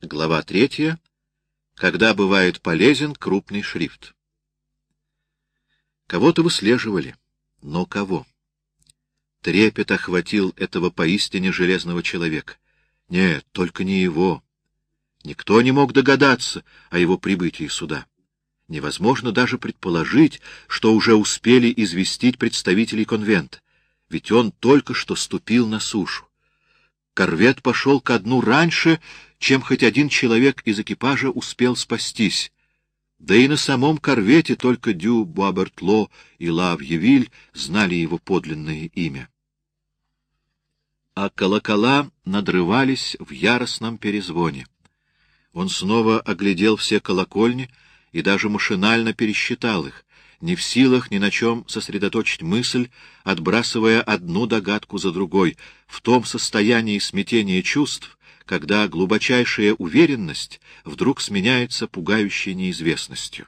Глава третья. Когда бывает полезен крупный шрифт. Кого-то выслеживали. Но кого? Трепет охватил этого поистине железного человека. Нет, только не его. Никто не мог догадаться о его прибытии сюда. Невозможно даже предположить, что уже успели известить представителей конвента, ведь он только что ступил на сушу. Корвет пошел ко дну раньше, чем хоть один человек из экипажа успел спастись. Да и на самом корвете только Дю Буабертло и Лавьевиль знали его подлинное имя. А колокола надрывались в яростном перезвоне. Он снова оглядел все колокольни и даже машинально пересчитал их, не в силах ни на чем сосредоточить мысль, отбрасывая одну догадку за другой, в том состоянии смятения чувств, когда глубочайшая уверенность вдруг сменяется пугающей неизвестностью.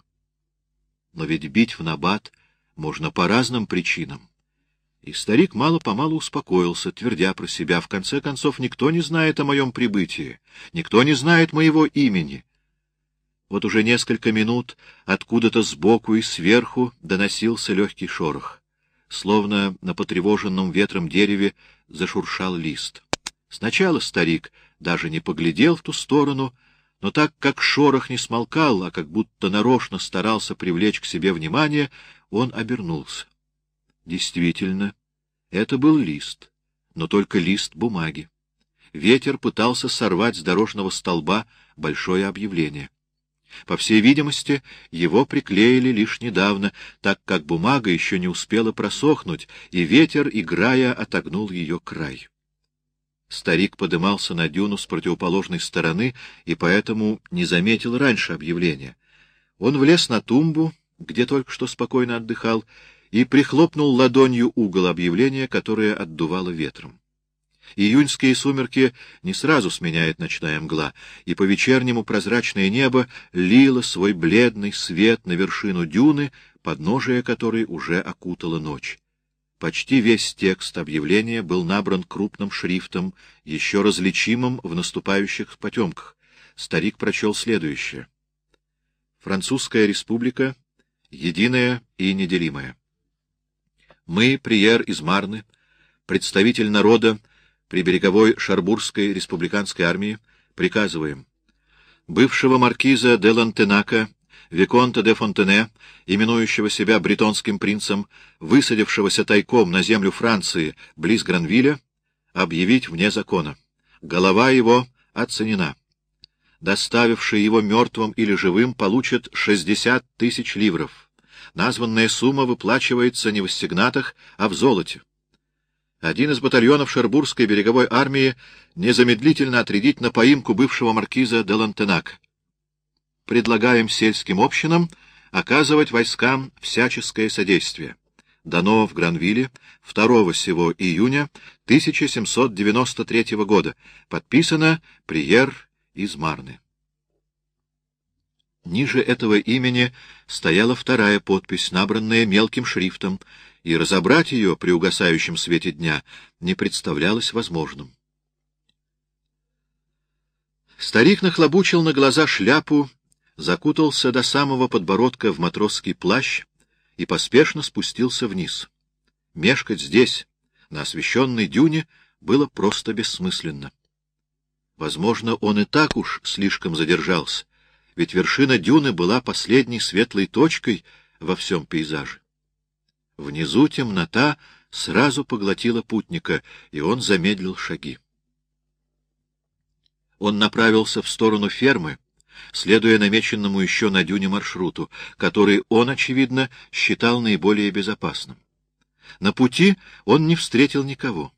Но ведь бить в набат можно по разным причинам. И старик мало-помалу успокоился, твердя про себя, в конце концов, никто не знает о моем прибытии, никто не знает моего имени, вот уже несколько минут откуда-то сбоку и сверху доносился легкий шорох. Словно на потревоженном ветром дереве зашуршал лист. Сначала старик даже не поглядел в ту сторону, но так как шорох не смолкал, а как будто нарочно старался привлечь к себе внимание, он обернулся. Действительно, это был лист, но только лист бумаги. Ветер пытался сорвать с дорожного столба большое объявление. По всей видимости, его приклеили лишь недавно, так как бумага еще не успела просохнуть, и ветер, играя, отогнул ее край. Старик подымался на дюну с противоположной стороны и поэтому не заметил раньше объявления. Он влез на тумбу, где только что спокойно отдыхал, и прихлопнул ладонью угол объявления, которое отдувало ветром. Июньские сумерки не сразу сменяет ночная мгла, и по вечернему прозрачное небо лило свой бледный свет на вершину дюны, подножие которой уже окутала ночь. Почти весь текст объявления был набран крупным шрифтом, еще различимым в наступающих потемках. Старик прочел следующее. Французская республика, единая и неделимая. Мы, Приер из Марны, представитель народа, при береговой Шарбурской республиканской армии приказываем бывшего маркиза де Лантенака, Виконта де Фонтене, именующего себя бретонским принцем, высадившегося тайком на землю Франции близ Гранвиля, объявить вне закона. Голова его оценена. Доставивший его мертвым или живым получит 60 тысяч ливров. Названная сумма выплачивается не в ассигнатах, а в золоте один из батальонов Шербургской береговой армии незамедлительно отрядить на поимку бывшего маркиза де Лантенак. Предлагаем сельским общинам оказывать войскам всяческое содействие. Дано в Гранвилле 2 сего июня 1793 года. Подписано Приер из Марны. Ниже этого имени стояла вторая подпись, набранная мелким шрифтом, и разобрать ее при угасающем свете дня не представлялось возможным. Старик нахлобучил на глаза шляпу, закутался до самого подбородка в матросский плащ и поспешно спустился вниз. Мешкать здесь, на освещенной дюне, было просто бессмысленно. Возможно, он и так уж слишком задержался, ведь вершина дюны была последней светлой точкой во всем пейзаже. Внизу темнота сразу поглотила путника, и он замедлил шаги. Он направился в сторону фермы, следуя намеченному еще на дюне маршруту, который он, очевидно, считал наиболее безопасным. На пути он не встретил никого.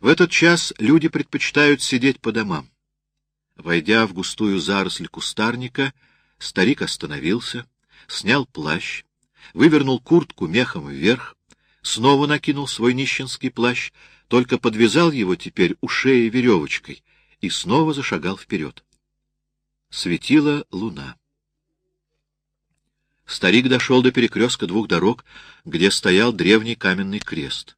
В этот час люди предпочитают сидеть по домам. Войдя в густую заросль кустарника, старик остановился, снял плащ, вывернул куртку мехом вверх, снова накинул свой нищенский плащ, только подвязал его теперь у шеи веревочкой и снова зашагал вперед. Светила луна. Старик дошел до перекрестка двух дорог, где стоял древний каменный крест.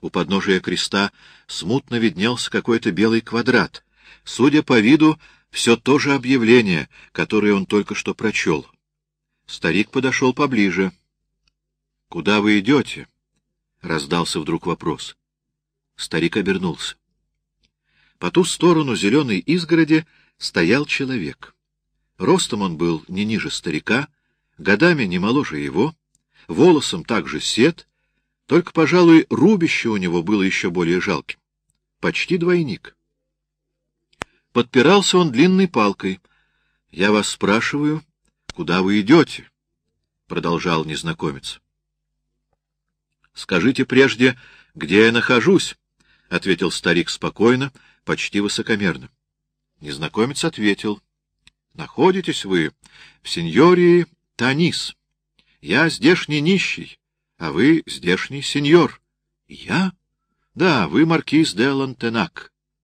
У подножия креста смутно виднелся какой-то белый квадрат. Судя по виду, Все то же объявление, которое он только что прочел. Старик подошел поближе. — Куда вы идете? — раздался вдруг вопрос. Старик обернулся. По ту сторону зеленой изгороди стоял человек. Ростом он был не ниже старика, годами не моложе его, волосом также сед, только, пожалуй, рубище у него было еще более жалким. Почти двойник. Подпирался он длинной палкой. — Я вас спрашиваю, куда вы идете? — продолжал незнакомец. — Скажите прежде, где я нахожусь, — ответил старик спокойно, почти высокомерно. Незнакомец ответил. — Находитесь вы в сеньории Танис. Я здешний нищий, а вы здешний сеньор. — Я? — Да, вы маркиз де Лантенак.